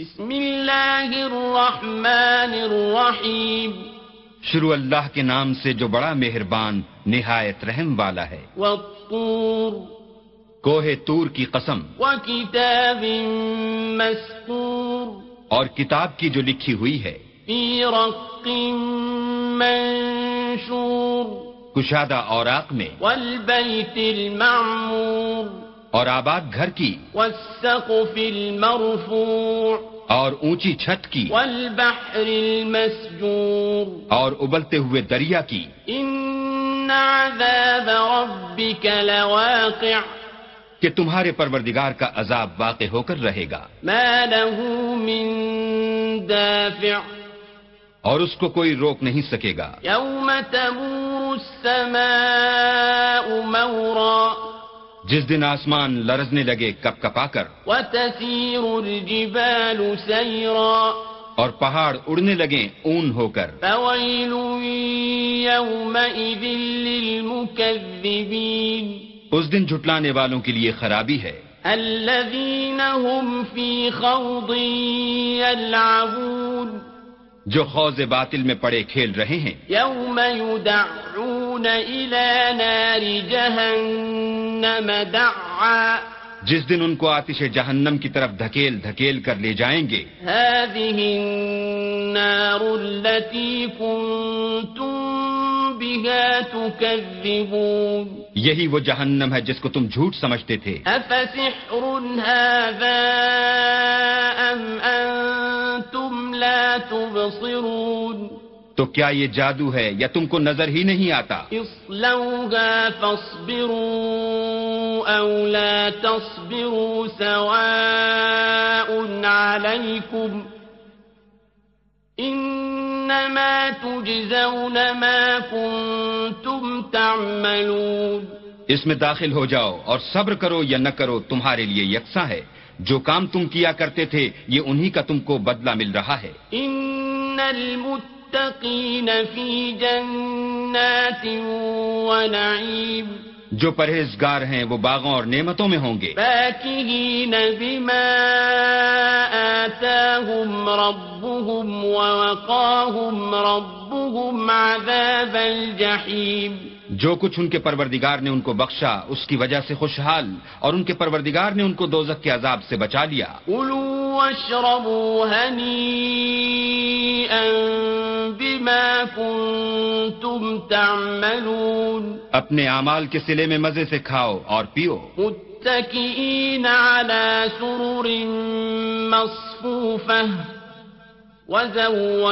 بسم اللہ الرحمن الرحیم۔ شروع اللہ کے نام سے جو بڑا مہربان نہایت رحم والا ہے۔ والطور۔ کوہ تور کی قسم۔ وکتاب مسکور اور کتاب کی جو لکھی ہوئی ہے۔ فی رق منشور۔ کشادہ اوراق میں۔ والبیت المعمور۔ اور آباد گھر کی والسقف المرفوع اور اونچی چھت کی والبحر المسجور اور ابلتے ہوئے دریا کی ان عذاب ربك لواقع کہ تمہارے پروردگار کا عذاب واقع ہو کر رہے گا۔ ما له من دافع اور اس کو کوئی روک نہیں سکے گا۔ يوم تمور السماء مورا جس دن آسمان لرزنے لگے کپ کپا کر وتسير الجبال سيرا. اور پہاڑ اڑنے لگیں اون ہو کر فويل يومئذ للمكذبين. اس دن جھٹلانے والوں کے لیے خرابی ہے۔ الذين هم في خوض يلعبون. جو خوض باطل میں پڑے کھیل رہے ہیں۔ يوم يدعون إلى نار جهنم دعا۔ جس دن ان کو آتش جہنم کی طرف دھکیل دھکیل کر لے جائیں گے۔ هذه النار التي كنتم بها تكذبون۔ یہی وہ جہنم ہے جس کو تم جھوٹ سمجھتے تھے۔ أفسحر هذا أم أنتم لا تبصرون. تو کیا یہ جادو ہے یا تم کو نظر ہی نہیں آتا؟ اصلوها فاصبروا أو لا تصبروا سواء عليكم إنما تجزون ما كنتم تعملون. اس میں داخل ہو جاؤ اور صبر کرو یا نہ کرو تمہارے لیے یکساں ہے۔ جو کام تم کیا کرتے تھے یہ انہی کا تم کو بدلہ مل رہا ہے۔ إن المتقين في جنات ونعيم جو پرہیزگار ہیں وہ باغوں اور نعمتوں میں ہوں گے۔ بما آتاهم ربهم ووقاهم ربهم عذاب جو کچھ ان کے پروردگار نے ان کو بخشا اس کی وجہ سے خوشحال اور ان کے پروردگار نے ان کو دوزخ کے عذاب سے بچا لیا۔ بما كنتم تعملون۔ اپنے اعمال کے سلے میں مزے سے کھاؤ اور پیو۔ متكئين على سرر مصفوفة۔ وزوجناهم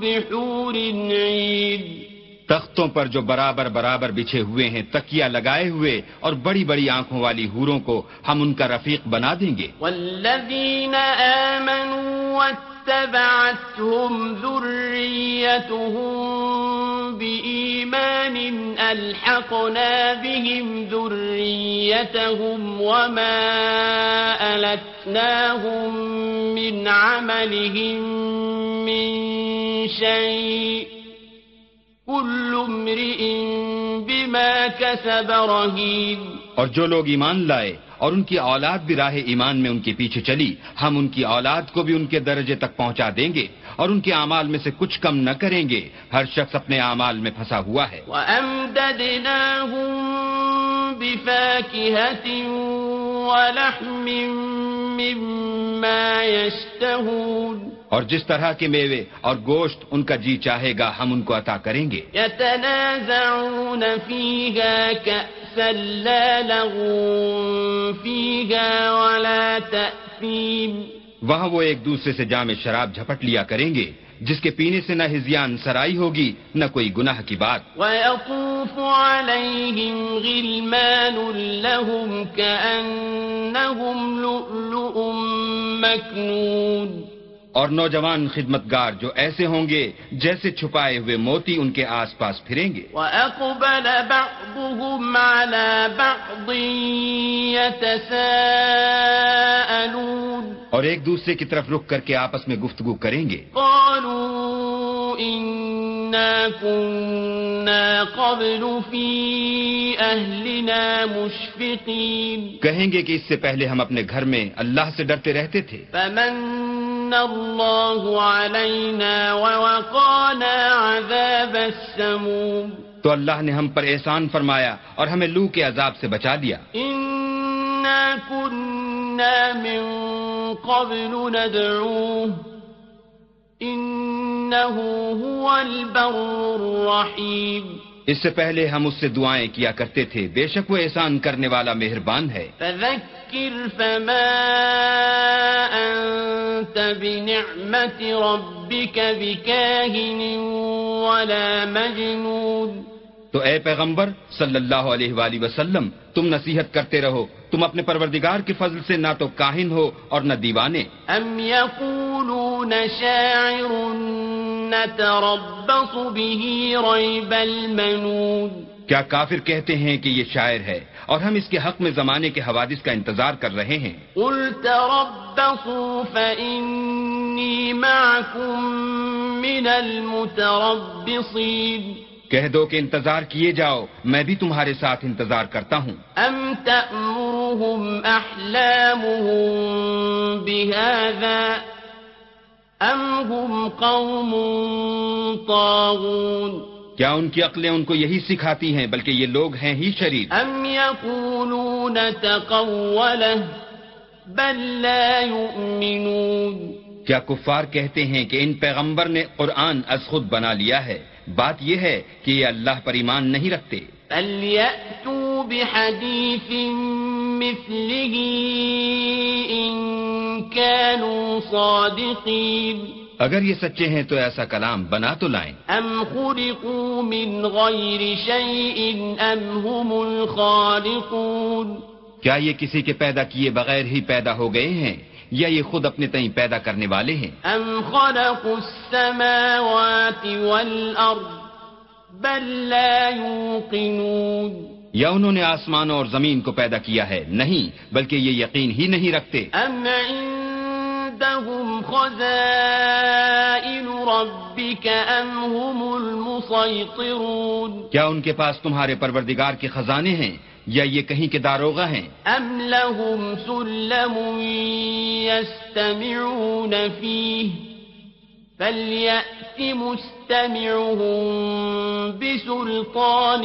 بحور تختوں پر جو برابر برابر بچھے ہوئے ہیں تکیا لگائے ہوئے اور بڑی بڑی آنکھوں والی ہوروں کو ہم ان کا رفیق بنا دیں گے۔ والذين آمنوا واتبعتهم ذريتهم بإيمان ألحقنا بهم ذريتهم وما ألتناهم من عملهم من شيء كل امرئ بما كسب رهين. اور جو لوگ ایمان لائے اور ان کی اولاد بھی راہ ایمان میں ان کے پیچھے چلی ہم ان کی اولاد کو بھی ان کے درجے تک پہنچا دیں گے اور ان کے اعمال میں سے کچھ کم نہ کریں گے۔ ہر شخص اپنے اعمال میں پھنسا ہوا ہے۔ وأمددناهم بفاكهة ولحم مما يشتهون۔ اور جس طرح کے میوے اور گوشت ان کا جی چاہے گا ہم ان کو عطا کریں گے۔ يتنازعون فيها كأسا لا لغو فيها ولا تأثيم۔ وہاں وہ ایک دوسرے سے جام شراب جھپٹ لیا کریں گے جس کے پینے سے نہ ہزیان سرائی ہوگی نہ کوئی گناہ کی بات۔ ويطوف عليهم غلمان لهم كأنهم لؤلؤ مكنون۔ اور نوجوان خدمتگار جو ایسے ہوں گے جیسے چھپائے ہوئے موتی ان کے آس پاس پھریں گے۔ وأقبل بعضهم على بعض يتساءلون اور ایک دوسرے کی طرف رک کر کے آپس میں گفتگو کریں گے۔ قالوا إن إنا كنا قبل في أهلنا مشفقين کہیں گے کہ اس سے پہلے ہم اپنے گھر میں اللہ سے ڈرتے رہتے تھے۔ فمن الله علينا ووقانا عذاب السموم تو اللہ نے ہم پر احسان فرمایا اور ہمیں لو کے عذاب سے بچا دیا۔ إنا كنا من قبل ندعوه إنه هو البر الرحيم اس سے پہلے ہم اس سے دعائیں کیا کرتے تھے بے شک وہ احسان کرنے والا مہربان ہے۔ فذكر فما بنعمة ربك بكاهن ولا مجنون. تو اے پیغمبر صلی اللہ علیہ وآلہ وسلم تم نصیحت کرتے رہو تم اپنے پروردگار کے فضل سے نہ تو کاہن ہو اور نہ دیوانے۔ أم يقولون شاعر نتربص به ريب المنون۔ کیا کافر کہتے ہیں کہ یہ شاعر ہے اور ہم اس کے حق میں زمانے کے حوادث کا انتظار کر رہے ہیں؟ قل تربصوا فإني معكم من کہہ دو کہ انتظار کیے جاؤ میں بھی تمہارے ساتھ انتظار کرتا ہوں۔ أم تأمرهم أحلامهم بهذا أم هم قوم طاغون؟ کیا ان کی عقلیں ان کو یہی سکھاتی ہیں بلکہ یہ لوگ ہیں ہی شریر؟ أم يقولون تقوله بل لا يؤمنون کیا کفار کہتے ہیں کہ ان پیغمبر نے قرآن از خود بنا لیا ہے؟ بات یہ ہے کہ یہ اللہ پر ایمان نہیں رکھتے۔ فليأتوا بحديث مثله إن كانوا صادقين اگر یہ سچے ہیں تو ایسا کلام بنا تو لائیں۔ أم خلقوا من غير شيء أم هم الخالقون۔ کیا یہ کسی کے پیدا کیے بغیر ہی پیدا ہو گئے ہیں یا یہ خود اپنے تئیں پیدا کرنے والے ہیں؟ أم خلقوا السماوات والأرض بل لا يوقنون۔ یا انہوں نے آسمان اور زمین کو پیدا کیا ہے؟ نہیں بلکہ یہ یقین ہی نہیں رکھتے۔ أم عندهم خزائن ربك أم هم المسيطرون کیا ان کے پاس تمہارے پروردگار کے خزانے ہیں یا یہ کہیں کے داروغہ ہیں؟ أم لهم سلم يستمعون فيه فليأت مستمعهم بسلطان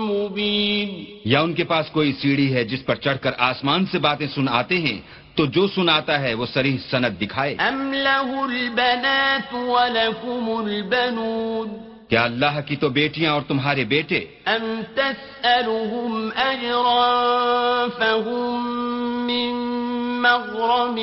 مبين یا ان کے پاس کوئی سیڑھی ہے جس پر چڑھ کر آسمان سے باتیں سن آتے ہیں تو جو سناتا ہے وہ سریح سند دکھائے۔ أم له البنات ولكم البنون۔ کیا اللہ کی تو بیٹیاں اور تمہارے بیٹے؟ أم تسألهم أجرا فهم من مغرم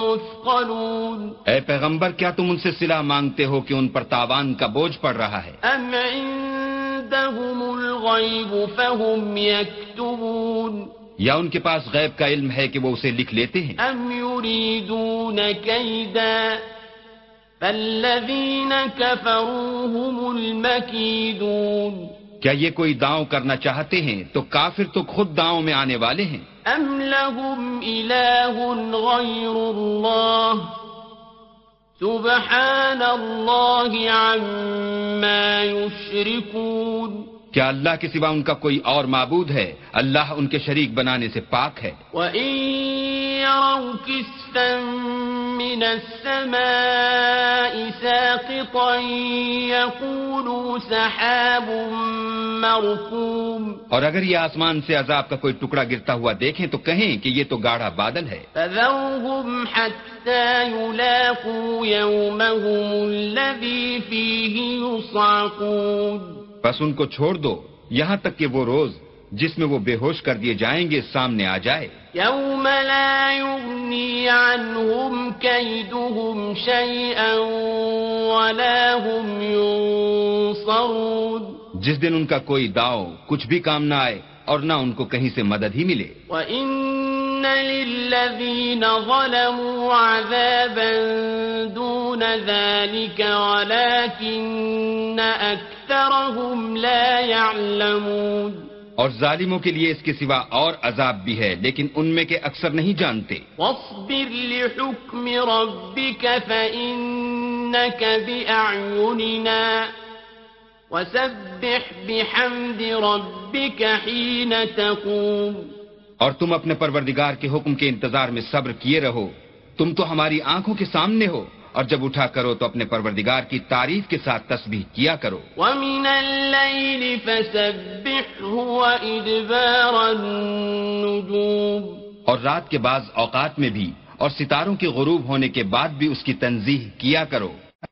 مثقلون۔ اے پیغمبر کیا تم ان سے صلح مانگتے ہو کہ ان پر تاوان کا بوجھ پڑ رہا ہے؟ أم عندهم الغيب فهم يكتبون۔ یا ان کے پاس غیب کا علم ہے کہ وہ اسے لکھ لیتے ہیں؟ أم يريدون كيدا فالذين كفروا هم المكيدون کیا یہ کوئی داؤں کرنا چاہتے ہیں؟ تو کافر تو خود داؤں میں آنے والے ہیں۔ أم لهم إله غير الله سبحان الله عما يشركون کیا اللہ کے سوا ان کا کوئی اور معبود ہے؟ اللہ ان کے شریک بنانے سے پاک ہے۔ وإن يروا كسفا من السماء ساقطا يقولوا سحاب مركوم۔ اور اگر یہ آسمان سے عذاب کا کوئی ٹکڑا گرتا ہوا دیکھیں تو کہیں کہ یہ تو گاڑھا بادل ہے۔ فذرهم حتى يلاقوا يومهم الذي فيه يصعقون۔ بس ان کو چھوڑ دو یہاں تک کہ وہ روز جس میں وہ بے ہوش کر دیے جائیں گے سامنے آ جائے۔ يوم لا يغني عنهم كيدهم شيئا ولا هم ينصرون جس دن ان کا کوئی داؤ کچھ بھی کام نہ آئے اور نہ ان کو کہیں سے مدد ہی ملے۔ وإن للذين ظلموا عذابا دون ذلك ولكن أكثرهم لا يعلمون اور ظالموں کے لیے اس کے سوا اور عذاب بھی ہے لیکن ان میں کے اکثر نہیں جانتے۔ واصبر لحكم ربك فإن إنك بأعيننا وسبح بحمد ربك حين تقوم اور تم اپنے پروردگار کے حکم کے انتظار میں صبر کیے رہو۔ تم تو ہماری آنکھوں کے سامنے ہو اور جب اٹھا کرو تو اپنے پروردگار کی تعریف کے ساتھ تسبیح کیا کرو۔ ومن الليل اور رات کے بعض اوقات میں بھی اور ستاروں کے غروب ہونے کے بعد بھی اس کی تنظیح کیا کرو۔